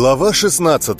Глава 16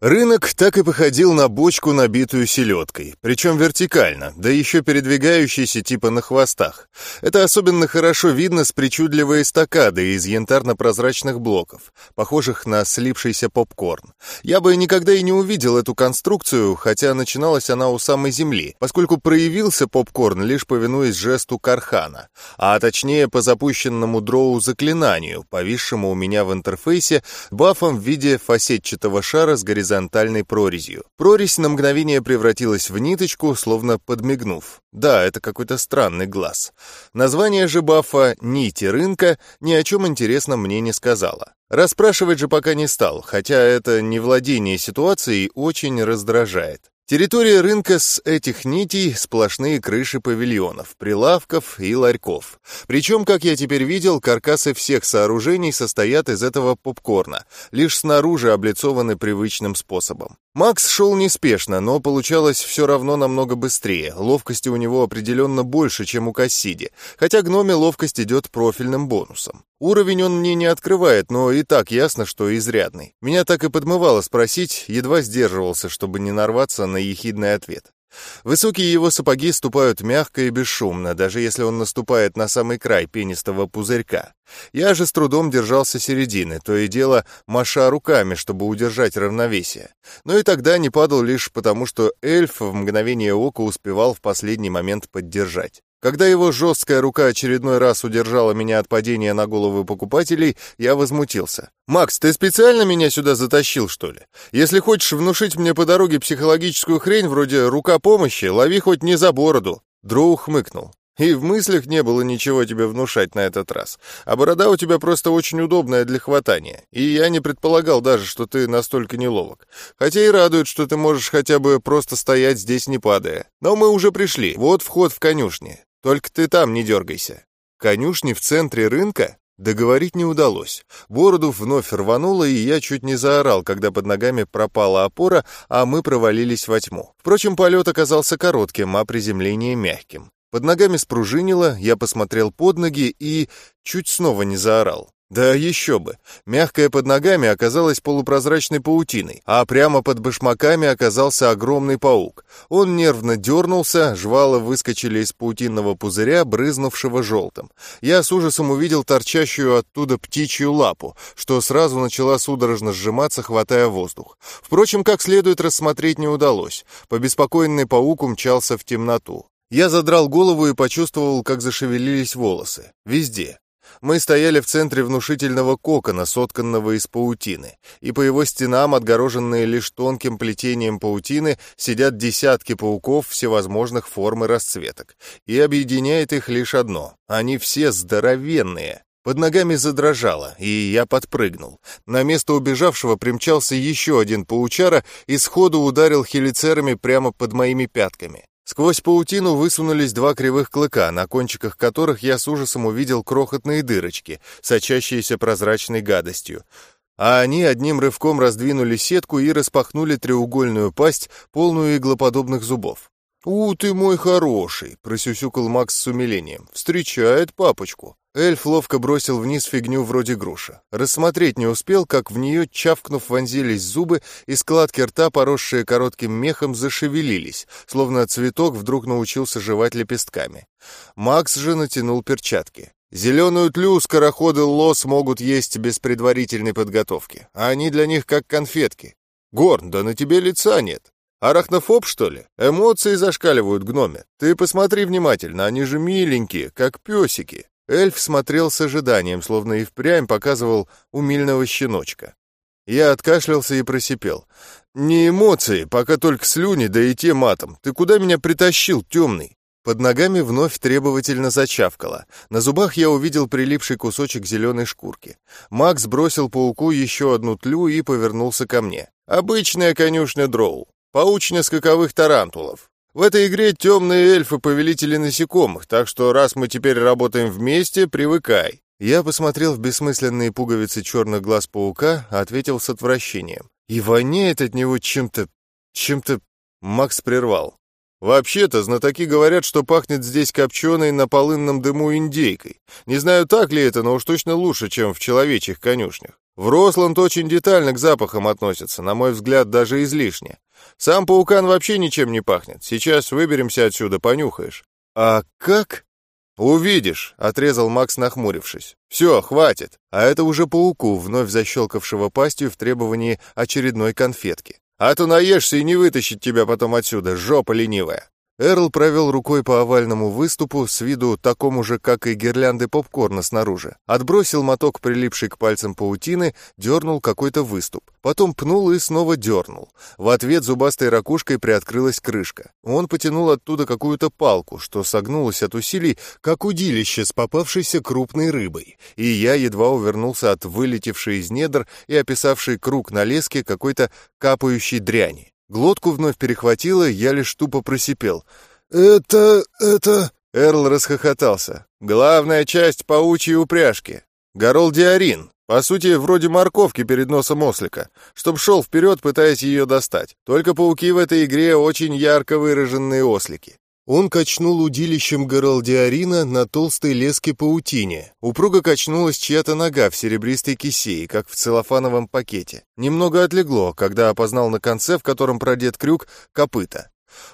Рынок так и походил на бочку, набитую селедкой, причем вертикально, да еще передвигающийся типа на хвостах. Это особенно хорошо видно с причудливой эстакадой из янтарно-прозрачных блоков, похожих на слипшийся попкорн. Я бы никогда и не увидел эту конструкцию, хотя начиналась она у самой земли, поскольку проявился попкорн лишь повинуясь жесту Кархана, а точнее по запущенному дроу заклинанию, повисшему у меня в интерфейсе, бафом в виде фасетчатого шара с горизонтальной горизонтальной прорезью. Прорезь на мгновение превратилась в ниточку, словно подмигнув. Да, это какой-то странный глаз. Название же бафа «Нити рынка» ни о чем интересном мне не сказала. Расспрашивать же пока не стал, хотя это невладение ситуацией очень раздражает. Территория рынка с этих нитей сплошные крыши павильонов, прилавков и ларьков. Причем, как я теперь видел, каркасы всех сооружений состоят из этого попкорна, лишь снаружи облицованы привычным способом. Макс шел неспешно, но получалось все равно намного быстрее. Ловкости у него определенно больше, чем у Кассиди, хотя гноме ловкость идет профильным бонусом. Уровень он мне не открывает, но и так ясно, что изрядный. Меня так и подмывало спросить, едва сдерживался, чтобы не нарваться на ехидный ответ. Высокие его сапоги ступают мягко и бесшумно, даже если он наступает на самый край пенистого пузырька. Я же с трудом держался середины, то и дело маша руками, чтобы удержать равновесие. Но и тогда не падал лишь потому, что эльф в мгновение ока успевал в последний момент поддержать. Когда его жесткая рука очередной раз удержала меня от падения на головы покупателей, я возмутился. «Макс, ты специально меня сюда затащил, что ли? Если хочешь внушить мне по дороге психологическую хрень вроде «рука помощи», лови хоть не за бороду». Дроу хмыкнул. И в мыслях не было ничего тебе внушать на этот раз. А борода у тебя просто очень удобная для хватания. И я не предполагал даже, что ты настолько неловок. Хотя и радует, что ты можешь хотя бы просто стоять здесь не падая. Но мы уже пришли. Вот вход в конюшни. Только ты там не дергайся. Конюшни в центре рынка? Договорить не удалось. Бороду вновь рвануло, и я чуть не заорал, когда под ногами пропала опора, а мы провалились во тьму. Впрочем, полет оказался коротким, а приземление мягким. Под ногами спружинило, я посмотрел под ноги и чуть снова не заорал. Да еще бы. Мягкая под ногами оказалась полупрозрачной паутиной, а прямо под башмаками оказался огромный паук. Он нервно дернулся, жвала выскочили из паутинного пузыря, брызнувшего желтым. Я с ужасом увидел торчащую оттуда птичью лапу, что сразу начала судорожно сжиматься, хватая воздух. Впрочем, как следует рассмотреть не удалось. Побеспокоенный паук умчался в темноту. Я задрал голову и почувствовал, как зашевелились волосы. Везде. Мы стояли в центре внушительного кокона, сотканного из паутины, и по его стенам, отгороженные лишь тонким плетением паутины, сидят десятки пауков всевозможных форм и расцветок. И объединяет их лишь одно — они все здоровенные. Под ногами задрожало, и я подпрыгнул. На место убежавшего примчался еще один паучара и сходу ударил хелицерами прямо под моими пятками. Сквозь паутину высунулись два кривых клыка, на кончиках которых я с ужасом увидел крохотные дырочки, сочащиеся прозрачной гадостью. А они одним рывком раздвинули сетку и распахнули треугольную пасть, полную иглоподобных зубов. «У, ты мой хороший!» — просюсюкал Макс с умилением. «Встречает папочку!» Эльф ловко бросил вниз фигню вроде груша. Рассмотреть не успел, как в нее, чавкнув, вонзились зубы, и складки рта, поросшие коротким мехом, зашевелились, словно цветок вдруг научился жевать лепестками. Макс же натянул перчатки. Зеленую тлю скороходы лос могут есть без предварительной подготовки, а они для них как конфетки. Горн, да на тебе лица нет. Арахнофоб, что ли? Эмоции зашкаливают гноме. Ты посмотри внимательно, они же миленькие, как песики. Эльф смотрел с ожиданием, словно и впрямь показывал умильного щеночка. Я откашлялся и просипел. «Не эмоции, пока только слюни, да и те матом. Ты куда меня притащил, темный?» Под ногами вновь требовательно зачавкало. На зубах я увидел прилипший кусочек зеленой шкурки. Макс бросил пауку еще одну тлю и повернулся ко мне. «Обычная конюшня дроу. Паучня скаковых тарантулов. В этой игре темные эльфы — повелители насекомых, так что раз мы теперь работаем вместе, привыкай». Я посмотрел в бессмысленные пуговицы черных глаз паука, ответил с отвращением. «И воняет от него чем-то... чем-то...» Макс прервал. Вообще-то, знатоки говорят, что пахнет здесь копченой на полынном дыму индейкой. Не знаю, так ли это, но уж точно лучше, чем в человечьих конюшнях. В Росланд очень детально к запахам относятся, на мой взгляд, даже излишне. Сам паукан вообще ничем не пахнет. Сейчас выберемся отсюда, понюхаешь. А как? «Увидишь», — отрезал Макс, нахмурившись. «Все, хватит». А это уже пауку, вновь защелкавшего пастью в требовании очередной конфетки. «А то наешься и не вытащить тебя потом отсюда, жопа ленивая». Эрл провел рукой по овальному выступу, с виду такому же, как и гирлянды попкорна снаружи. Отбросил моток, прилипший к пальцам паутины, дернул какой-то выступ. Потом пнул и снова дернул. В ответ зубастой ракушкой приоткрылась крышка. Он потянул оттуда какую-то палку, что согнулась от усилий, как удилище с попавшейся крупной рыбой. И я едва увернулся от вылетевшей из недр и описавшей круг на леске какой-то капающей дряни. Глотку вновь перехватило, я лишь тупо просипел. «Это... это...» Эрл расхохотался. «Главная часть паучьей упряжки. Горолдиарин. По сути, вроде морковки перед носом ослика, чтоб шел вперед, пытаясь ее достать. Только пауки в этой игре очень ярко выраженные ослики. Он качнул удилищем Горалдиарина на толстой леске паутине. Упруго качнулась чья-то нога в серебристой кисее, как в целлофановом пакете. Немного отлегло, когда опознал на конце, в котором продет крюк, копыта.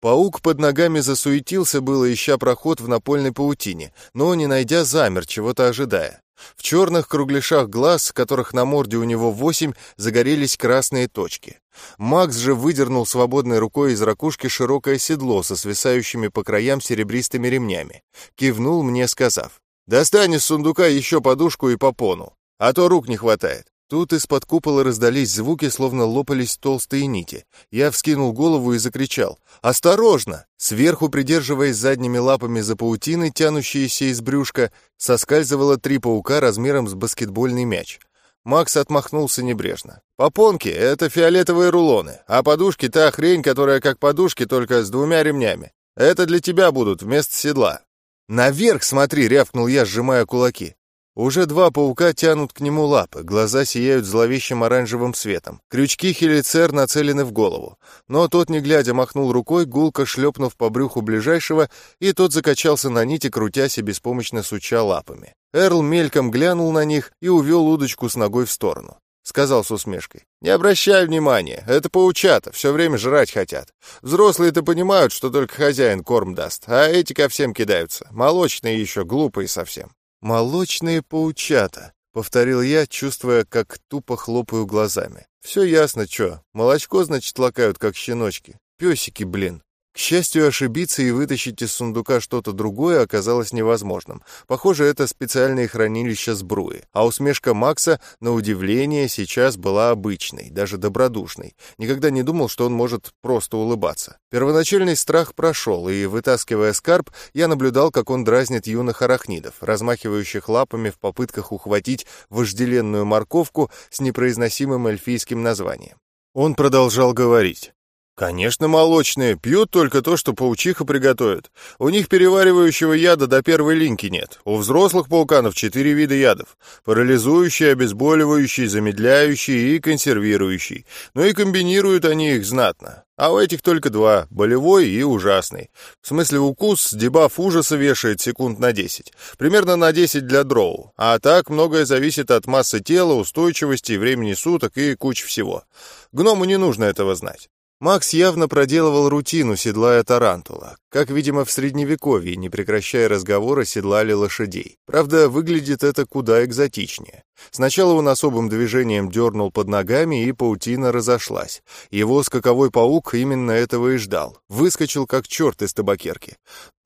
Паук под ногами засуетился было, ища проход в напольной паутине, но, не найдя, замер, чего-то ожидая. В черных кругляшах глаз, которых на морде у него восемь, загорелись красные точки. Макс же выдернул свободной рукой из ракушки широкое седло со свисающими по краям серебристыми ремнями. Кивнул мне, сказав, «Достань из сундука еще подушку и попону, а то рук не хватает». Тут из-под купола раздались звуки, словно лопались толстые нити. Я вскинул голову и закричал «Осторожно!». Сверху, придерживаясь задними лапами за паутины, тянущиеся из брюшка, соскальзывало три паука размером с баскетбольный мяч. Макс отмахнулся небрежно. «Попонки — это фиолетовые рулоны, а подушки — та хрень, которая как подушки, только с двумя ремнями. Это для тебя будут вместо седла». «Наверх смотри!» — рявкнул я, сжимая кулаки. Уже два паука тянут к нему лапы, глаза сияют зловещим оранжевым светом. Крючки хелицер нацелены в голову. Но тот, не глядя, махнул рукой, гулко шлепнув по брюху ближайшего, и тот закачался на нити, крутясь и беспомощно суча лапами. Эрл мельком глянул на них и увел удочку с ногой в сторону. Сказал с усмешкой. «Не обращай внимания, это паучата, все время жрать хотят. Взрослые-то понимают, что только хозяин корм даст, а эти ко всем кидаются. Молочные еще, глупые совсем». «Молочные паучата», — повторил я, чувствуя, как тупо хлопаю глазами. «Все ясно, чё. Молочко, значит, лакают, как щеночки. Песики, блин». К счастью, ошибиться и вытащить из сундука что-то другое оказалось невозможным. Похоже, это специальное хранилище сбруи. А усмешка Макса, на удивление, сейчас была обычной, даже добродушной. Никогда не думал, что он может просто улыбаться. Первоначальный страх прошел, и, вытаскивая скарб, я наблюдал, как он дразнит юных арахнидов, размахивающих лапами в попытках ухватить вожделенную морковку с непроизносимым эльфийским названием. Он продолжал говорить. Конечно, молочные. Пьют только то, что паучиха приготовит. У них переваривающего яда до первой линьки нет. У взрослых пауканов четыре вида ядов. Парализующий, обезболивающий, замедляющий и консервирующий. Но и комбинируют они их знатно. А у этих только два – болевой и ужасный. В смысле укус дебаф ужаса вешает секунд на 10. Примерно на 10 для дроу. А так многое зависит от массы тела, устойчивости, времени суток и кучи всего. Гному не нужно этого знать. Макс явно проделывал рутину, седлая тарантула. Как, видимо, в Средневековье, не прекращая разговора, седлали лошадей. Правда, выглядит это куда экзотичнее. Сначала он особым движением дернул под ногами, и паутина разошлась. Его скаковой паук именно этого и ждал. Выскочил как черт из табакерки.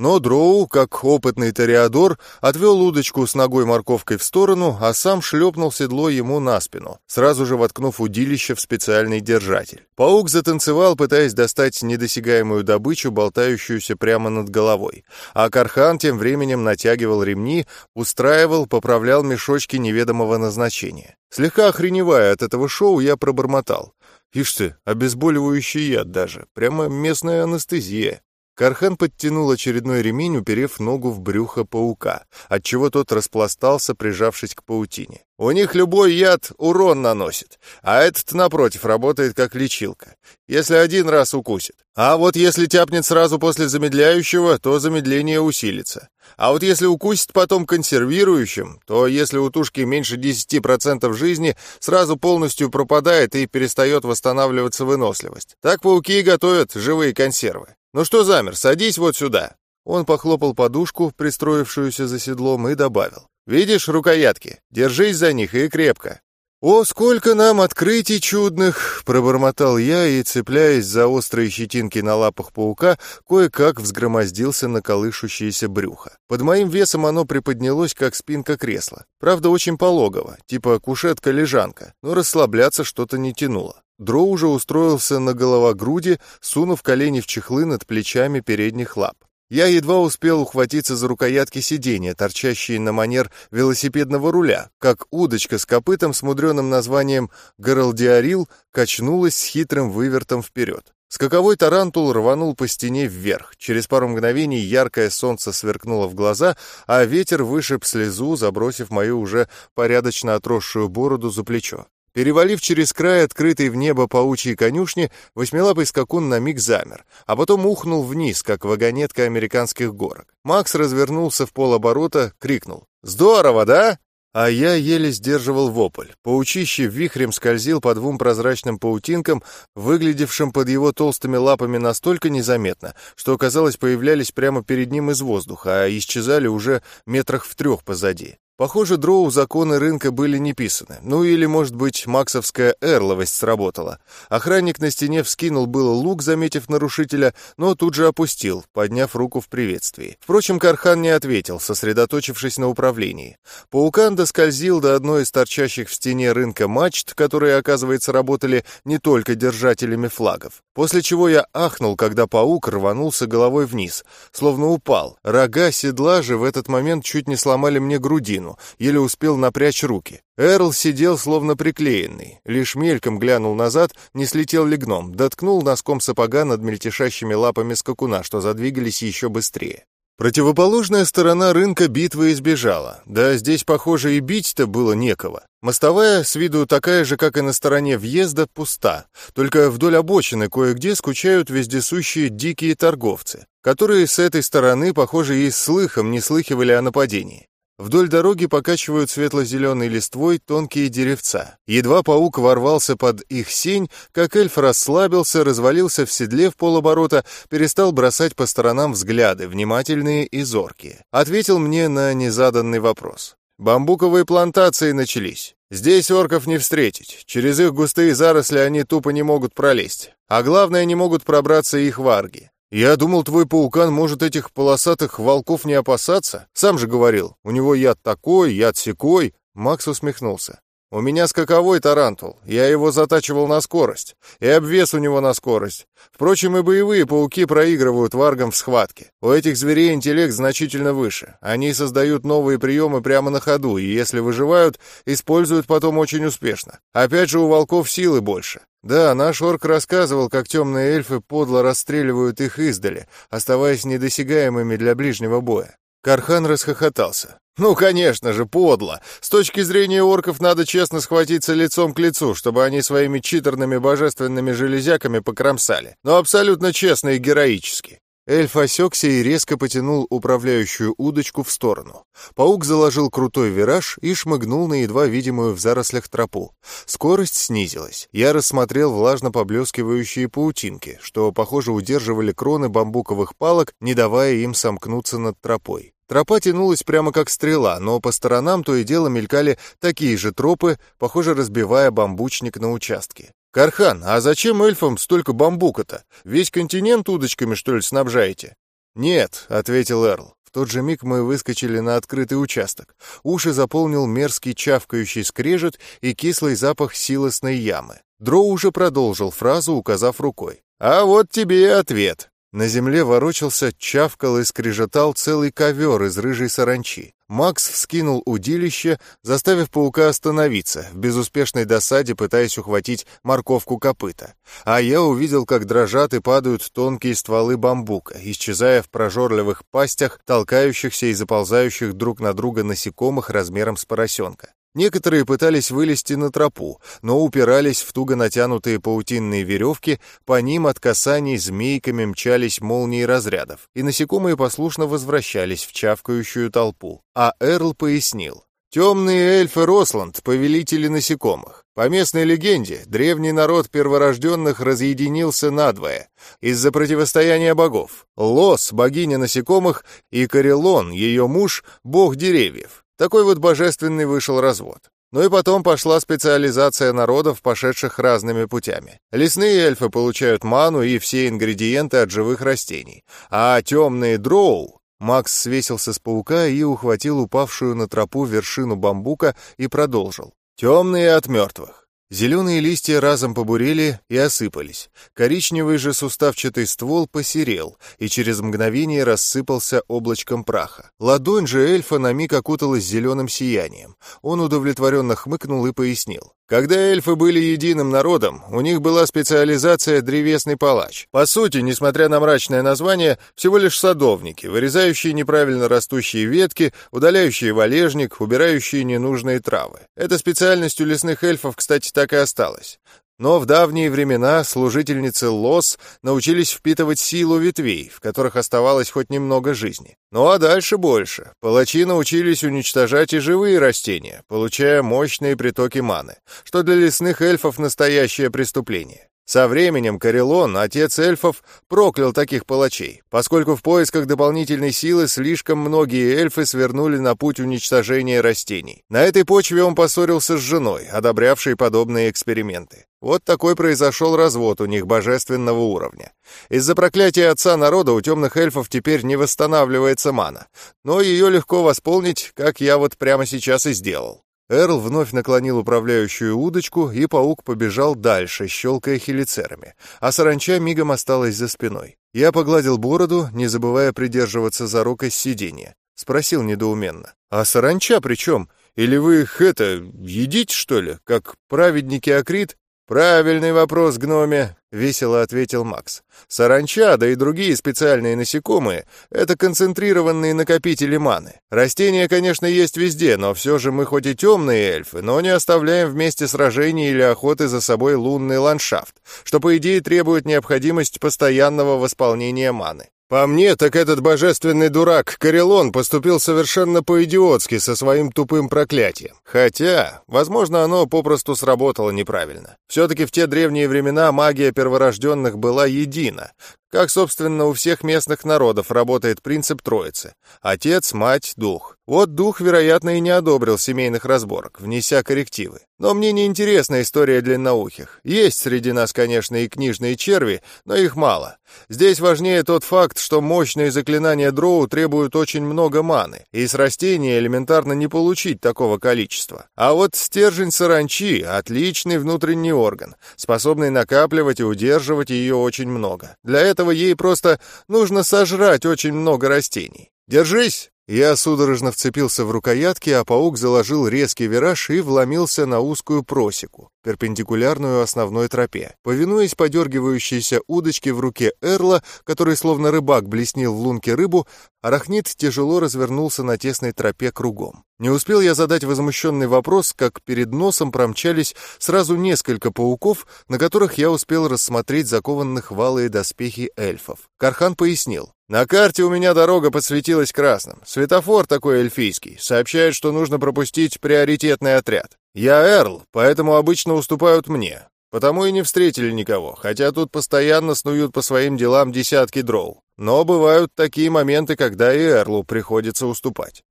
Но Дроу, как опытный тореадор, отвел удочку с ногой морковкой в сторону, а сам шлепнул седло ему на спину, сразу же воткнув удилище в специальный держатель. Паук затанцевал, пытаясь достать недосягаемую добычу, болтающуюся прямо над головой. А Кархан тем временем натягивал ремни, устраивал, поправлял мешочки неведомого назначения. Слегка охреневая от этого шоу, я пробормотал. Ишь ты, обезболивающий яд даже, прямо местная анестезия. Кархан подтянул очередной ремень, уперев ногу в брюхо паука, отчего тот распластался, прижавшись к паутине. У них любой яд урон наносит, а этот, напротив, работает как лечилка, если один раз укусит. А вот если тяпнет сразу после замедляющего, то замедление усилится. А вот если укусит потом консервирующим, то если у тушки меньше 10% жизни, сразу полностью пропадает и перестает восстанавливаться выносливость. Так пауки и готовят живые консервы. «Ну что замер, садись вот сюда». Он похлопал подушку, пристроившуюся за седлом, и добавил. «Видишь рукоятки? Держись за них и крепко». «О, сколько нам открытий чудных!» — пробормотал я и, цепляясь за острые щетинки на лапах паука, кое-как взгромоздился на колышущееся брюхо. Под моим весом оно приподнялось, как спинка кресла. Правда, очень пологово, типа кушетка-лежанка, но расслабляться что-то не тянуло. Дро уже устроился на головогруди, сунув колени в чехлы над плечами передних лап. Я едва успел ухватиться за рукоятки сиденья, торчащие на манер велосипедного руля, как удочка с копытом с мудреным названием «Горалдиарил» качнулась с хитрым вывертом вперед. Скаковой тарантул рванул по стене вверх. Через пару мгновений яркое солнце сверкнуло в глаза, а ветер вышиб слезу, забросив мою уже порядочно отросшую бороду за плечо. Перевалив через край открытой в небо паучьей конюшни, восьмилапый скакун на миг замер, а потом ухнул вниз, как вагонетка американских горок. Макс развернулся в полоборота, крикнул «Здорово, да?» А я еле сдерживал вопль. Паучище вихрем скользил по двум прозрачным паутинкам, выглядевшим под его толстыми лапами настолько незаметно, что, казалось, появлялись прямо перед ним из воздуха, а исчезали уже метрах в трех позади. Похоже, дроу законы рынка были не писаны. Ну или, может быть, максовская эрловость сработала. Охранник на стене вскинул было лук, заметив нарушителя, но тут же опустил, подняв руку в приветствии. Впрочем, Кархан не ответил, сосредоточившись на управлении. Паукан доскользил до одной из торчащих в стене рынка мачт, которые, оказывается, работали не только держателями флагов. После чего я ахнул, когда паук рванулся головой вниз, словно упал. Рога седла же в этот момент чуть не сломали мне грудину, сторону, еле успел напрячь руки. Эрл сидел словно приклеенный, лишь мельком глянул назад, не слетел ли гном, доткнул носком сапога над мельтешащими лапами скакуна, что задвигались еще быстрее. Противоположная сторона рынка битвы избежала. Да здесь, похоже, и бить-то было некого. Мостовая, с виду такая же, как и на стороне въезда, пуста. Только вдоль обочины кое-где скучают вездесущие дикие торговцы, которые с этой стороны, похоже, и слыхом не слыхивали о нападении. Вдоль дороги покачивают светло-зеленой листвой тонкие деревца. Едва паук ворвался под их сень, как эльф расслабился, развалился в седле в полоборота, перестал бросать по сторонам взгляды, внимательные и зоркие. Ответил мне на незаданный вопрос. Бамбуковые плантации начались. Здесь орков не встретить. Через их густые заросли они тупо не могут пролезть. А главное, не могут пробраться их варги. «Я думал, твой паукан может этих полосатых волков не опасаться. Сам же говорил, у него яд такой, яд секой». Макс усмехнулся. «У меня скаковой тарантул, я его затачивал на скорость, и обвес у него на скорость. Впрочем, и боевые пауки проигрывают варгам в схватке. У этих зверей интеллект значительно выше. Они создают новые приемы прямо на ходу, и если выживают, используют потом очень успешно. Опять же, у волков силы больше. Да, наш орк рассказывал, как темные эльфы подло расстреливают их издали, оставаясь недосягаемыми для ближнего боя. Кархан расхохотался. «Ну, конечно же, подло. С точки зрения орков надо честно схватиться лицом к лицу, чтобы они своими читерными божественными железяками покромсали. Но абсолютно честно и героически. Эльф осекся и резко потянул управляющую удочку в сторону. Паук заложил крутой вираж и шмыгнул на едва видимую в зарослях тропу. Скорость снизилась. Я рассмотрел влажно поблескивающие паутинки, что, похоже, удерживали кроны бамбуковых палок, не давая им сомкнуться над тропой. Тропа тянулась прямо как стрела, но по сторонам то и дело мелькали такие же тропы, похоже, разбивая бамбучник на участке. «Кархан, а зачем эльфам столько бамбука-то? Весь континент удочками, что ли, снабжаете?» «Нет», — ответил Эрл. В тот же миг мы выскочили на открытый участок. Уши заполнил мерзкий чавкающий скрежет и кислый запах силосной ямы. Дро уже продолжил фразу, указав рукой. «А вот тебе и ответ». На земле ворочался, чавкал и скрежетал целый ковер из рыжей саранчи. Макс вскинул удилище, заставив паука остановиться, в безуспешной досаде пытаясь ухватить морковку копыта. А я увидел, как дрожат и падают тонкие стволы бамбука, исчезая в прожорливых пастях, толкающихся и заползающих друг на друга насекомых размером с поросенка. Некоторые пытались вылезти на тропу, но упирались в туго натянутые паутинные веревки, по ним от касаний змейками мчались молнии разрядов, и насекомые послушно возвращались в чавкающую толпу. А Эрл пояснил. Темные эльфы Росланд, повелители насекомых. По местной легенде, древний народ перворожденных разъединился надвое из-за противостояния богов. Лос, богиня насекомых, и Карелон, ее муж, бог деревьев. Такой вот божественный вышел развод. Ну и потом пошла специализация народов, пошедших разными путями. Лесные эльфы получают ману и все ингредиенты от живых растений. А темные дроу... Макс свесился с паука и ухватил упавшую на тропу вершину бамбука и продолжил. Темные от мертвых. Зеленые листья разом побурели и осыпались. Коричневый же суставчатый ствол посерел и через мгновение рассыпался облачком праха. Ладонь же эльфа на миг окуталась зеленым сиянием. Он удовлетворенно хмыкнул и пояснил. Когда эльфы были единым народом, у них была специализация древесный палач. По сути, несмотря на мрачное название, всего лишь садовники, вырезающие неправильно растущие ветки, удаляющие валежник, убирающие ненужные травы. Эта специальность у лесных эльфов, кстати, так и осталась. Но в давние времена служительницы лос научились впитывать силу ветвей, в которых оставалось хоть немного жизни. Ну а дальше больше. Палачи научились уничтожать и живые растения, получая мощные притоки маны, что для лесных эльфов настоящее преступление. Со временем Карелон, отец эльфов, проклял таких палачей, поскольку в поисках дополнительной силы слишком многие эльфы свернули на путь уничтожения растений. На этой почве он поссорился с женой, одобрявшей подобные эксперименты. Вот такой произошел развод у них божественного уровня. Из-за проклятия отца народа у темных эльфов теперь не восстанавливается мана, но ее легко восполнить, как я вот прямо сейчас и сделал. Эрл вновь наклонил управляющую удочку, и паук побежал дальше, щелкая хелицерами, а саранча мигом осталась за спиной. Я погладил бороду, не забывая придерживаться за рукой сиденья. Спросил недоуменно. «А саранча при чем? Или вы их, это, едите, что ли, как праведники Акрит?» «Правильный вопрос, гноме», — весело ответил Макс. «Саранча, да и другие специальные насекомые — это концентрированные накопители маны. Растения, конечно, есть везде, но все же мы хоть и темные эльфы, но не оставляем вместе сражений или охоты за собой лунный ландшафт, что, по идее, требует необходимость постоянного восполнения маны. По мне, так этот божественный дурак Карелон поступил совершенно по-идиотски со своим тупым проклятием. Хотя, возможно, оно попросту сработало неправильно. Все-таки в те древние времена магия перворожденных была едина, как, собственно, у всех местных народов работает принцип троицы. Отец, мать, дух. Вот дух, вероятно, и не одобрил семейных разборок, внеся коррективы. Но мне не интересна история длинноухих. Есть среди нас, конечно, и книжные черви, но их мало. Здесь важнее тот факт, что мощные заклинания дроу требуют очень много маны, и с растения элементарно не получить такого количества. А вот стержень саранчи — отличный внутренний орган, способный накапливать и удерживать ее очень много. Для этого ей просто нужно сожрать очень много растений. Держись!» Я судорожно вцепился в рукоятки, а паук заложил резкий вираж и вломился на узкую просеку, перпендикулярную основной тропе. Повинуясь подергивающейся удочке в руке Эрла, который словно рыбак блеснил в лунке рыбу, арахнит тяжело развернулся на тесной тропе кругом. Не успел я задать возмущенный вопрос, как перед носом промчались сразу несколько пауков, на которых я успел рассмотреть закованных валые доспехи эльфов. Кархан пояснил. «На карте у меня дорога подсветилась красным. Светофор такой эльфийский. Сообщает, что нужно пропустить приоритетный отряд. Я Эрл, поэтому обычно уступают мне. Потому и не встретили никого, хотя тут постоянно снуют по своим делам десятки дроу. Но бывают такие моменты, когда и Эрлу приходится уступать.